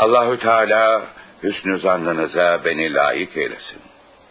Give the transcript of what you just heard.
Allahü Teala hüsnü zannınıza beni layık eylesin.